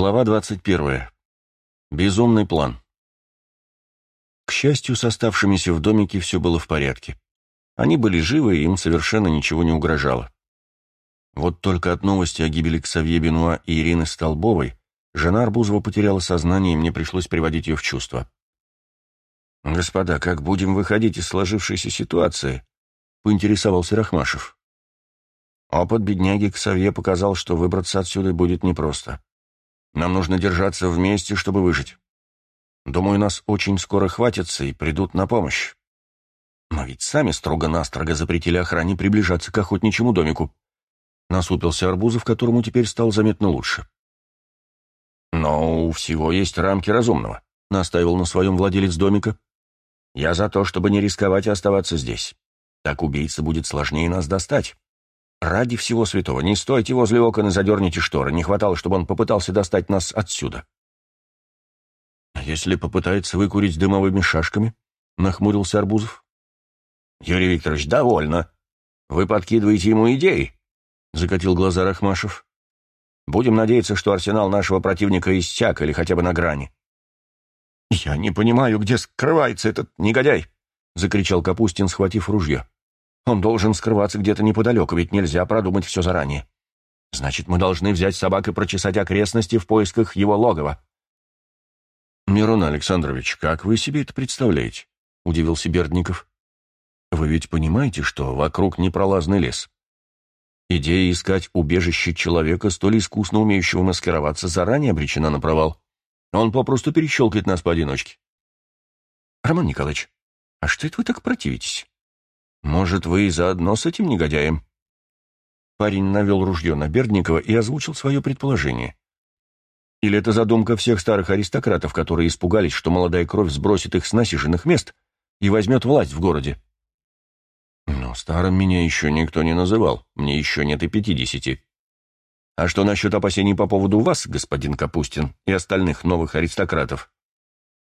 Глава 21. Безумный план. К счастью, с оставшимися в домике все было в порядке. Они были живы, и им совершенно ничего не угрожало. Вот только от новости о гибели Ксавье Бенуа и Ирины Столбовой жена Арбузова потеряла сознание, и мне пришлось приводить ее в чувство. «Господа, как будем выходить из сложившейся ситуации?» — поинтересовался Рахмашев. Опыт бедняги Ксавье показал, что выбраться отсюда будет непросто. Нам нужно держаться вместе, чтобы выжить. Думаю, нас очень скоро хватится и придут на помощь. Но ведь сами строго-настрого запретили охране приближаться к охотничьему домику. Насупился Арбузов, которому теперь стало заметно лучше. «Но у всего есть рамки разумного», — настаивал на своем владелец домика. «Я за то, чтобы не рисковать и оставаться здесь. Так убийце будет сложнее нас достать. Ради всего святого, не стойте возле окон и задерните шторы. Не хватало, чтобы он попытался достать нас отсюда. А если попытается выкурить дымовыми шашками? Нахмурился Арбузов. Юрий Викторович, довольно. Вы подкидываете ему идеи. Закатил глаза Рахмашев. Будем надеяться, что арсенал нашего противника иссяк или хотя бы на грани. «Я не понимаю, где скрывается этот негодяй!» — закричал Капустин, схватив ружье. Он должен скрываться где-то неподалеку, ведь нельзя продумать все заранее. Значит, мы должны взять собак и прочесать окрестности в поисках его логова. «Мирон Александрович, как вы себе это представляете?» — удивился Бердников. «Вы ведь понимаете, что вокруг непролазный лес? Идея искать убежище человека, столь искусно умеющего маскироваться, заранее обречена на провал. Он попросту перещелкает нас поодиночке». «Роман Николаевич, а что это вы так противитесь?» Может, вы и заодно с этим негодяем?» Парень навел ружье на Бердникова и озвучил свое предположение. Или это задумка всех старых аристократов, которые испугались, что молодая кровь сбросит их с насиженных мест и возьмет власть в городе? Но старым меня еще никто не называл, мне еще нет и пятидесяти. А что насчет опасений по поводу вас, господин Капустин, и остальных новых аристократов?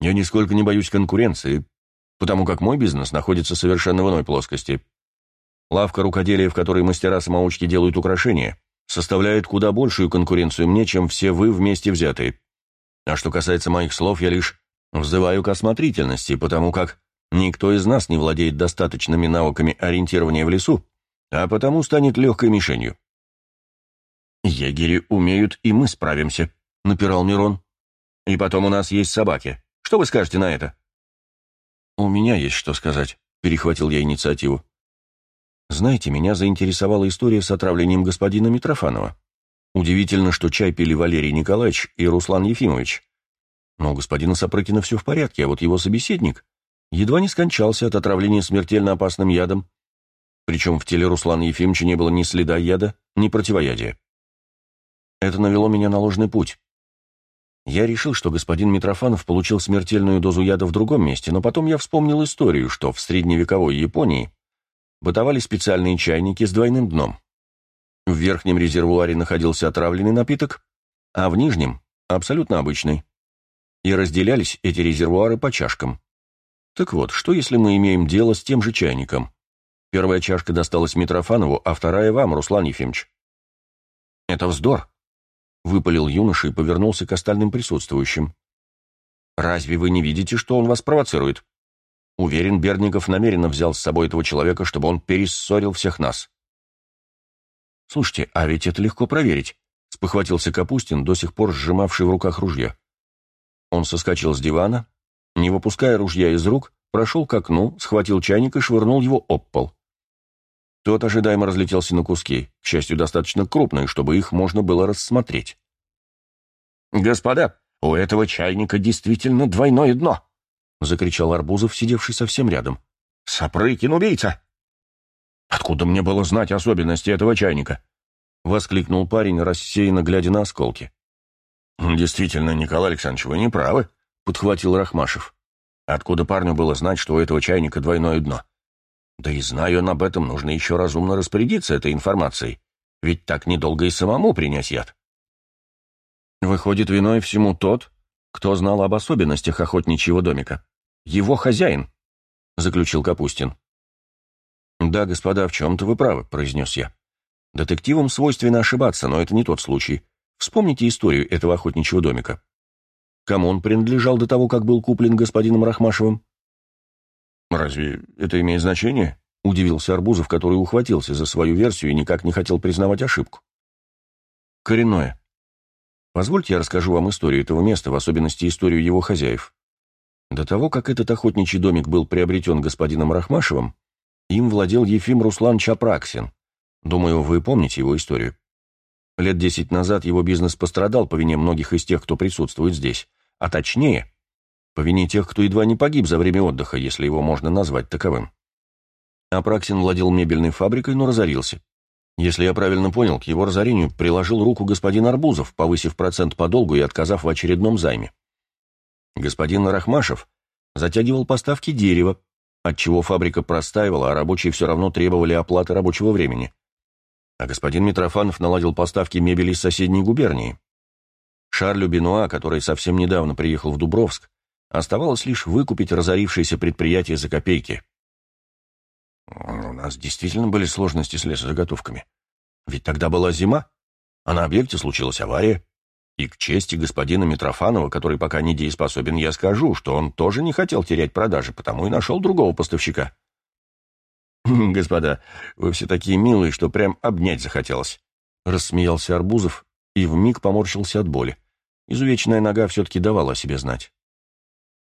Я нисколько не боюсь конкуренции, потому как мой бизнес находится совершенно в иной плоскости. Лавка рукоделия, в которой мастера-самоучки делают украшения, составляет куда большую конкуренцию мне, чем все вы вместе взятые. А что касается моих слов, я лишь взываю к осмотрительности, потому как никто из нас не владеет достаточными навыками ориентирования в лесу, а потому станет легкой мишенью. «Егери умеют, и мы справимся», — напирал Мирон. «И потом у нас есть собаки. Что вы скажете на это?» «У меня есть что сказать», — перехватил я инициативу. «Знаете, меня заинтересовала история с отравлением господина Митрофанова. Удивительно, что чай пили Валерий Николаевич и Руслан Ефимович. Но у господина Сапрыкина все в порядке, а вот его собеседник едва не скончался от отравления смертельно опасным ядом, причем в теле Руслана Ефимовича не было ни следа яда, ни противоядия. Это навело меня на ложный путь. Я решил, что господин Митрофанов получил смертельную дозу яда в другом месте, но потом я вспомнил историю, что в средневековой Японии бытовали специальные чайники с двойным дном. В верхнем резервуаре находился отравленный напиток, а в нижнем – абсолютно обычный. И разделялись эти резервуары по чашкам. Так вот, что если мы имеем дело с тем же чайником? Первая чашка досталась Митрофанову, а вторая вам, Руслан Ефимович. Это вздор, — выпалил юноша и повернулся к остальным присутствующим. «Разве вы не видите, что он вас провоцирует? Уверен, Берников намеренно взял с собой этого человека, чтобы он перессорил всех нас». «Слушайте, а ведь это легко проверить», — спохватился Капустин, до сих пор сжимавший в руках ружье. Он соскочил с дивана, не выпуская ружья из рук, прошел к окну, схватил чайник и швырнул его об пол. Тот ожидаемо разлетелся на куски, к счастью, достаточно крупные, чтобы их можно было рассмотреть. «Господа, у этого чайника действительно двойное дно!» — закричал Арбузов, сидевший совсем рядом. «Сапрыкин убийца!» «Откуда мне было знать особенности этого чайника?» — воскликнул парень, рассеянно глядя на осколки. «Действительно, Николай Александрович, вы не правы», — подхватил Рахмашев. «Откуда парню было знать, что у этого чайника двойное дно? Да и зная он об этом, нужно еще разумно распорядиться этой информацией, ведь так недолго и самому принять яд. Выходит, виной всему тот, кто знал об особенностях охотничьего домика. Его хозяин, — заключил Капустин. «Да, господа, в чем-то вы правы», — произнес я. «Детективам свойственно ошибаться, но это не тот случай. Вспомните историю этого охотничьего домика. Кому он принадлежал до того, как был куплен господином Рахмашевым? «Разве это имеет значение?» — удивился Арбузов, который ухватился за свою версию и никак не хотел признавать ошибку. «Коренное. Позвольте я расскажу вам историю этого места, в особенности историю его хозяев. До того, как этот охотничий домик был приобретен господином Рахмашевым, им владел Ефим Руслан Чапраксин. Думаю, вы помните его историю. Лет десять назад его бизнес пострадал по вине многих из тех, кто присутствует здесь, а точнее, по вине тех, кто едва не погиб за время отдыха, если его можно назвать таковым. Апраксин владел мебельной фабрикой, но разорился. Если я правильно понял, к его разорению приложил руку господин Арбузов, повысив процент по долгу и отказав в очередном займе. Господин Рахмашев затягивал поставки дерева, отчего фабрика простаивала, а рабочие все равно требовали оплаты рабочего времени. А господин Митрофанов наладил поставки мебели из соседней губернии. Шарлю Бенуа, который совсем недавно приехал в Дубровск, оставалось лишь выкупить разорившееся предприятие за копейки. У нас действительно были сложности с лесозаготовками. Ведь тогда была зима, а на объекте случилась авария. И к чести господина Митрофанова, который пока не дееспособен, я скажу, что он тоже не хотел терять продажи, потому и нашел другого поставщика. «Господа, вы все такие милые, что прям обнять захотелось», — рассмеялся Арбузов и вмиг поморщился от боли. Изувеченная нога все-таки давала о себе знать.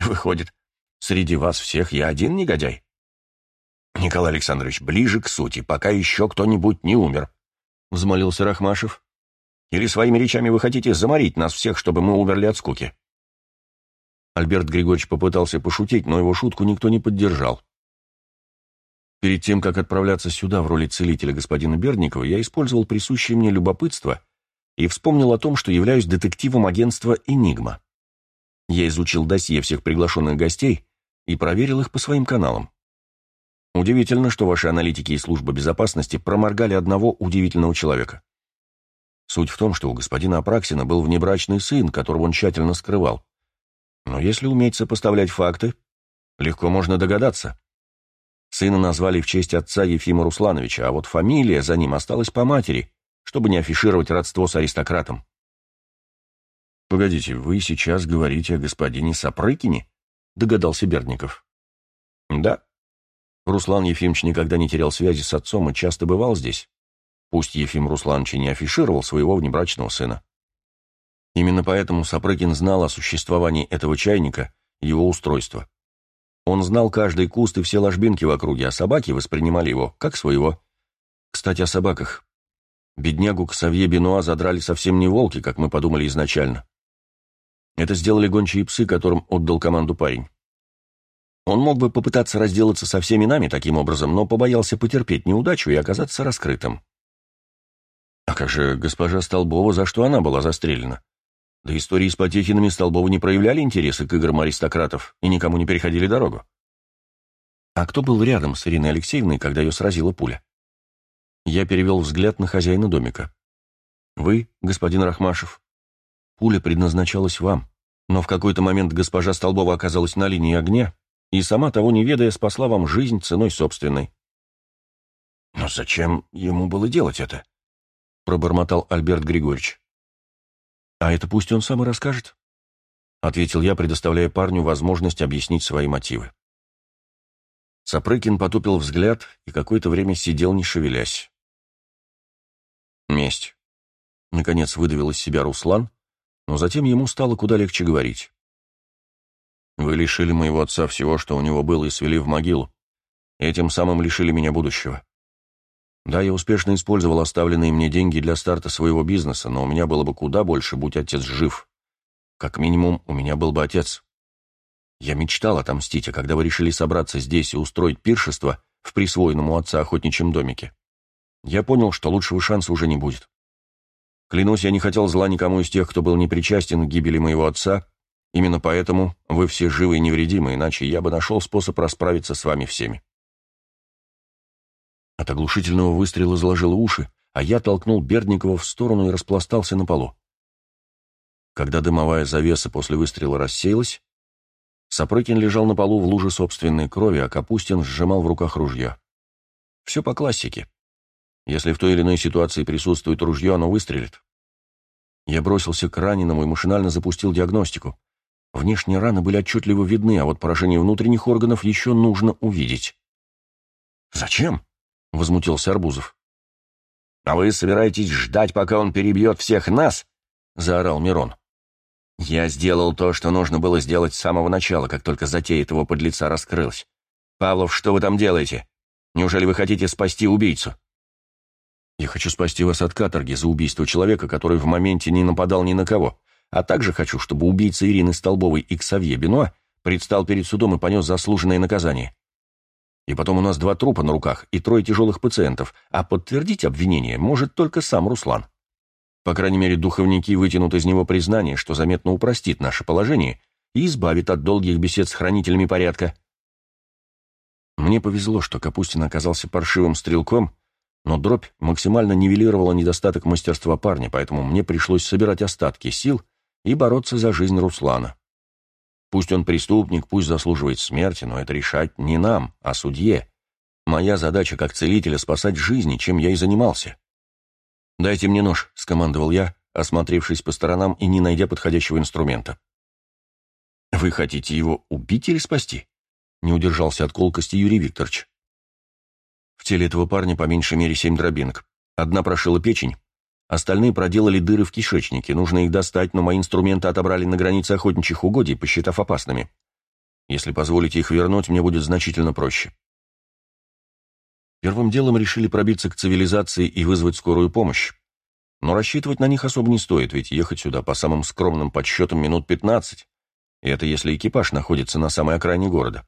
«Выходит, среди вас всех я один негодяй?» «Николай Александрович, ближе к сути, пока еще кто-нибудь не умер», — взмолился Рахмашев. Или своими речами вы хотите заморить нас всех, чтобы мы умерли от скуки?» Альберт Григорьевич попытался пошутить, но его шутку никто не поддержал. Перед тем, как отправляться сюда в роли целителя господина Бердникова, я использовал присущее мне любопытство и вспомнил о том, что являюсь детективом агентства «Энигма». Я изучил досье всех приглашенных гостей и проверил их по своим каналам. Удивительно, что ваши аналитики и служба безопасности проморгали одного удивительного человека. Суть в том, что у господина Апраксина был внебрачный сын, которого он тщательно скрывал. Но если уметь сопоставлять факты, легко можно догадаться. Сына назвали в честь отца Ефима Руслановича, а вот фамилия за ним осталась по матери, чтобы не афишировать родство с аристократом. «Погодите, вы сейчас говорите о господине Сапрыкине?» — догадался Бердников. «Да». Руслан Ефимович никогда не терял связи с отцом и часто бывал здесь. Пусть Ефим Русланович не афишировал своего внебрачного сына. Именно поэтому Сапрыкин знал о существовании этого чайника и его устройства. Он знал каждый куст и все ложбинки в округе, а собаки воспринимали его как своего. Кстати, о собаках. Беднягу Ксавье Бенуа задрали совсем не волки, как мы подумали изначально. Это сделали гончие псы, которым отдал команду парень. Он мог бы попытаться разделаться со всеми нами таким образом, но побоялся потерпеть неудачу и оказаться раскрытым. А как же госпожа Столбова, за что она была застрелена? До истории с Потехинами Столбовы не проявляли интереса к играм аристократов и никому не переходили дорогу. А кто был рядом с Ириной Алексеевной, когда ее сразила пуля? Я перевел взгляд на хозяина домика. Вы, господин Рахмашев. Пуля предназначалась вам, но в какой-то момент госпожа Столбова оказалась на линии огня и, сама того не ведая, спасла вам жизнь ценой собственной. Но зачем ему было делать это? — пробормотал Альберт Григорьевич. «А это пусть он сам и расскажет», — ответил я, предоставляя парню возможность объяснить свои мотивы. Сапрыкин потупил взгляд и какое-то время сидел, не шевелясь. «Месть», — наконец выдавил из себя Руслан, но затем ему стало куда легче говорить. «Вы лишили моего отца всего, что у него было, и свели в могилу. Этим самым лишили меня будущего. Да, я успешно использовал оставленные мне деньги для старта своего бизнеса, но у меня было бы куда больше, будь отец жив. Как минимум, у меня был бы отец. Я мечтал отомстить, а когда вы решили собраться здесь и устроить пиршество в присвоенном у отца охотничьем домике, я понял, что лучшего шанса уже не будет. Клянусь, я не хотел зла никому из тех, кто был непричастен к гибели моего отца, именно поэтому вы все живы и невредимы, иначе я бы нашел способ расправиться с вами всеми. От оглушительного выстрела заложило уши, а я толкнул Бердникова в сторону и распластался на полу. Когда дымовая завеса после выстрела рассеялась, Сапрыкин лежал на полу в луже собственной крови, а Капустин сжимал в руках ружье. Все по классике. Если в той или иной ситуации присутствует ружье, оно выстрелит. Я бросился к раненому и машинально запустил диагностику. Внешние раны были отчетливо видны, а вот поражение внутренних органов еще нужно увидеть. «Зачем?» — возмутился Арбузов. «А вы собираетесь ждать, пока он перебьет всех нас?» — заорал Мирон. «Я сделал то, что нужно было сделать с самого начала, как только затея этого подлеца раскрылась. Павлов, что вы там делаете? Неужели вы хотите спасти убийцу?» «Я хочу спасти вас от каторги за убийство человека, который в моменте не нападал ни на кого, а также хочу, чтобы убийца Ирины Столбовой и Ксавье Бенуа предстал перед судом и понес заслуженное наказание. И потом у нас два трупа на руках и трое тяжелых пациентов, а подтвердить обвинение может только сам Руслан. По крайней мере, духовники вытянут из него признание, что заметно упростит наше положение и избавит от долгих бесед с хранителями порядка. Мне повезло, что Капустин оказался паршивым стрелком, но дробь максимально нивелировала недостаток мастерства парня, поэтому мне пришлось собирать остатки сил и бороться за жизнь Руслана. Пусть он преступник, пусть заслуживает смерти, но это решать не нам, а судье. Моя задача как целителя спасать жизни, чем я и занимался. «Дайте мне нож», — скомандовал я, осмотревшись по сторонам и не найдя подходящего инструмента. «Вы хотите его убить или спасти?» — не удержался от колкости Юрий Викторович. В теле этого парня по меньшей мере семь дробинок. Одна прошила печень, остальные проделали дыры в кишечнике. Нужно их достать, но мои инструменты отобрали на границе охотничьих угодий, посчитав опасными. Если позволите их вернуть, мне будет значительно проще. Первым делом решили пробиться к цивилизации и вызвать скорую помощь. Но рассчитывать на них особо не стоит, ведь ехать сюда по самым скромным подсчетам минут 15. И это если экипаж находится на самой окраине города.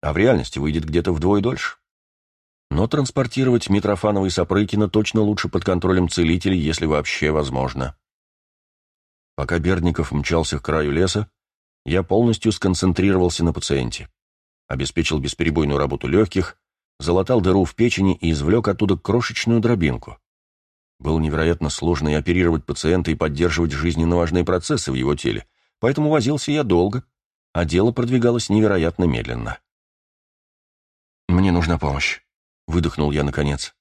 А в реальности выйдет где-то вдвое дольше. Но транспортировать Митрофанова и Сапрыкина точно лучше под контролем целителей, если вообще возможно. Пока Бердников мчался к краю леса, я полностью сконцентрировался на пациенте. Обеспечил бесперебойную работу легких, залатал дыру в печени и извлек оттуда крошечную дробинку. Было невероятно сложно и оперировать пациента и поддерживать жизненно важные процессы в его теле, поэтому возился я долго, а дело продвигалось невероятно медленно. «Мне нужна помощь», — выдохнул я наконец.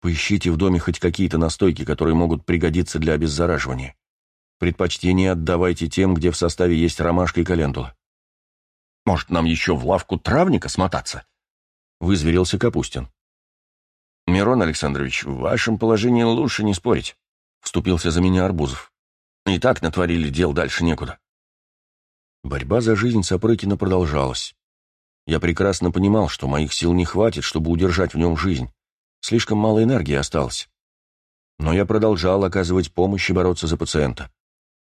«Поищите в доме хоть какие-то настойки, которые могут пригодиться для обеззараживания. Предпочтение отдавайте тем, где в составе есть ромашка и календула». «Может, нам еще в лавку травника смотаться?» — вызверился Капустин. «Мирон Александрович, в вашем положении лучше не спорить», — вступился за меня Арбузов. «И так натворили дел, дальше некуда». Борьба за жизнь Сапрыкина продолжалась. Я прекрасно понимал, что моих сил не хватит, чтобы удержать в нем жизнь. Слишком мало энергии осталось. Но я продолжал оказывать помощь и бороться за пациента.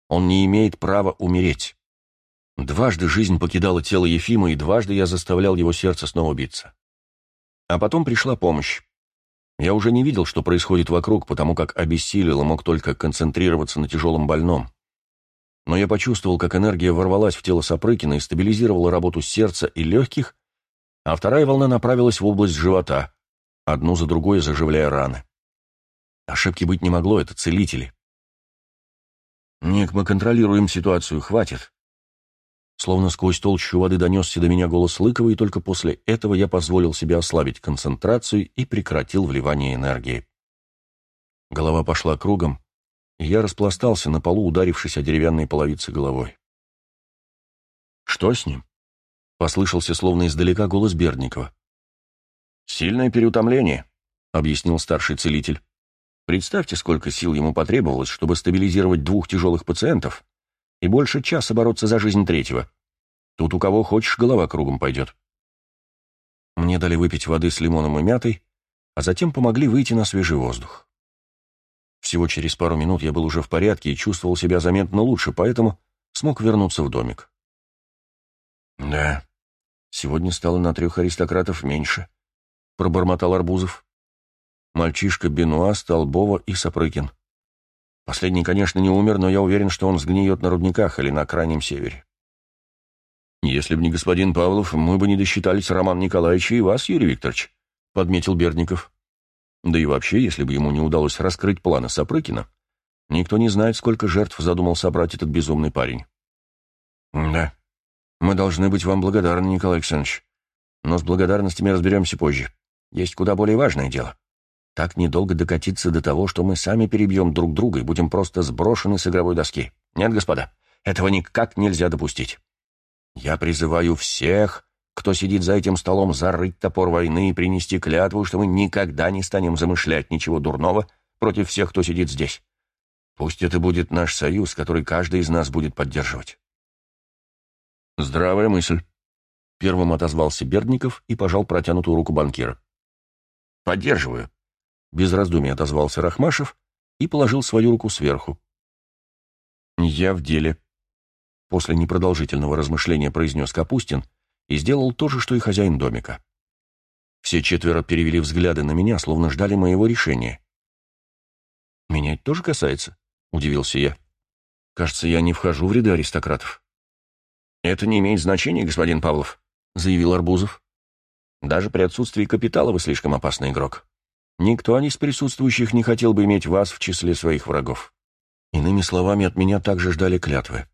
Он не имеет права умереть. Дважды жизнь покидала тело Ефима, и дважды я заставлял его сердце снова биться. А потом пришла помощь. Я уже не видел, что происходит вокруг, потому как обессилел и мог только концентрироваться на тяжелом больном но я почувствовал, как энергия ворвалась в тело Сапрыкина и стабилизировала работу сердца и легких, а вторая волна направилась в область живота, одну за другой заживляя раны. Ошибки быть не могло, это целители. «Ник, мы контролируем ситуацию, хватит». Словно сквозь толщу воды донесся до меня голос Лыкова, и только после этого я позволил себе ослабить концентрацию и прекратил вливание энергии. Голова пошла кругом, я распластался на полу, ударившись о деревянные половицы головой. «Что с ним?» — послышался словно издалека голос Бердникова. «Сильное переутомление», — объяснил старший целитель. «Представьте, сколько сил ему потребовалось, чтобы стабилизировать двух тяжелых пациентов и больше часа бороться за жизнь третьего. Тут у кого хочешь, голова кругом пойдет». Мне дали выпить воды с лимоном и мятой, а затем помогли выйти на свежий воздух. Всего через пару минут я был уже в порядке и чувствовал себя заметно лучше, поэтому смог вернуться в домик. «Да, сегодня стало на трех аристократов меньше», — пробормотал Арбузов. Мальчишка Бенуа, Столбова и Сапрыкин. Последний, конечно, не умер, но я уверен, что он сгниет на рудниках или на крайнем севере. «Если бы не господин Павлов, мы бы не досчитались Роман Николаевича и вас, Юрий Викторович», — подметил Бердников. Да и вообще, если бы ему не удалось раскрыть планы Сапрыкина, никто не знает, сколько жертв задумал собрать этот безумный парень. Да, мы должны быть вам благодарны, Николай Александрович. Но с благодарностями разберемся позже. Есть куда более важное дело. Так недолго докатиться до того, что мы сами перебьем друг друга и будем просто сброшены с игровой доски. Нет, господа, этого никак нельзя допустить. Я призываю всех, кто сидит за этим столом, зарыть топор войны и принести клятву, что мы никогда не станем замышлять ничего дурного против всех, кто сидит здесь. Пусть это будет наш союз, который каждый из нас будет поддерживать. Здравая мысль. Первым отозвался Бердников и пожал протянутую руку банкира. Поддерживаю. Без раздумий отозвался Рахмашев и положил свою руку сверху. Я в деле. После непродолжительного размышления произнес Капустин и сделал то же, что и хозяин домика. Все четверо перевели взгляды на меня, словно ждали моего решения. «Меня это тоже касается?» — удивился я. «Кажется, я не вхожу в ряды аристократов». «Это не имеет значения, господин Павлов», — заявил Арбузов. «Даже при отсутствии капитала вы слишком опасный игрок. Никто из присутствующих не хотел бы иметь вас в числе своих врагов». Иными словами, от меня также ждали клятвы.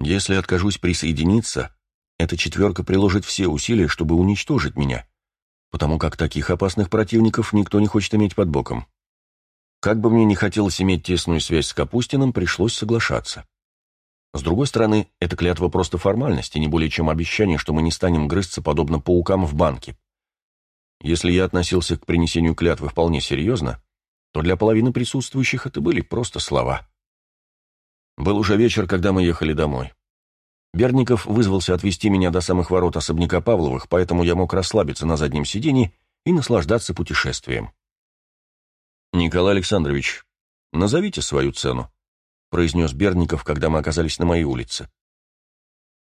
Если откажусь присоединиться, эта четверка приложит все усилия, чтобы уничтожить меня, потому как таких опасных противников никто не хочет иметь под боком. Как бы мне ни хотелось иметь тесную связь с Капустиным, пришлось соглашаться. С другой стороны, эта клятва просто формальность, и не более чем обещание, что мы не станем грызться подобно паукам в банке. Если я относился к принесению клятвы вполне серьезно, то для половины присутствующих это были просто слова. Был уже вечер, когда мы ехали домой. Берников вызвался отвезти меня до самых ворот особняка Павловых, поэтому я мог расслабиться на заднем сиденье и наслаждаться путешествием. «Николай Александрович, назовите свою цену», — произнес Берников, когда мы оказались на моей улице.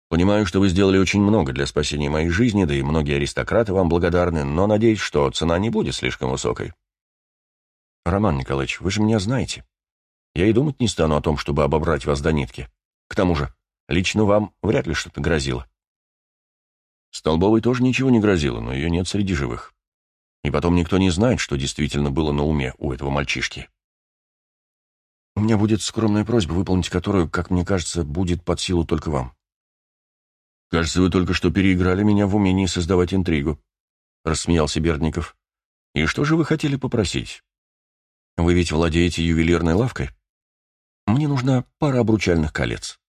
«Понимаю, что вы сделали очень много для спасения моей жизни, да и многие аристократы вам благодарны, но надеюсь, что цена не будет слишком высокой». «Роман Николаевич, вы же меня знаете. Я и думать не стану о том, чтобы обобрать вас до нитки. К тому же, лично вам вряд ли что-то грозило». Столбовой тоже ничего не грозило, но ее нет среди живых. И потом никто не знает, что действительно было на уме у этого мальчишки. У меня будет скромная просьба, выполнить которую, как мне кажется, будет под силу только вам. Кажется, вы только что переиграли меня в умении создавать интригу, рассмеялся Бердников. И что же вы хотели попросить? Вы ведь владеете ювелирной лавкой? Мне нужна пара обручальных колец.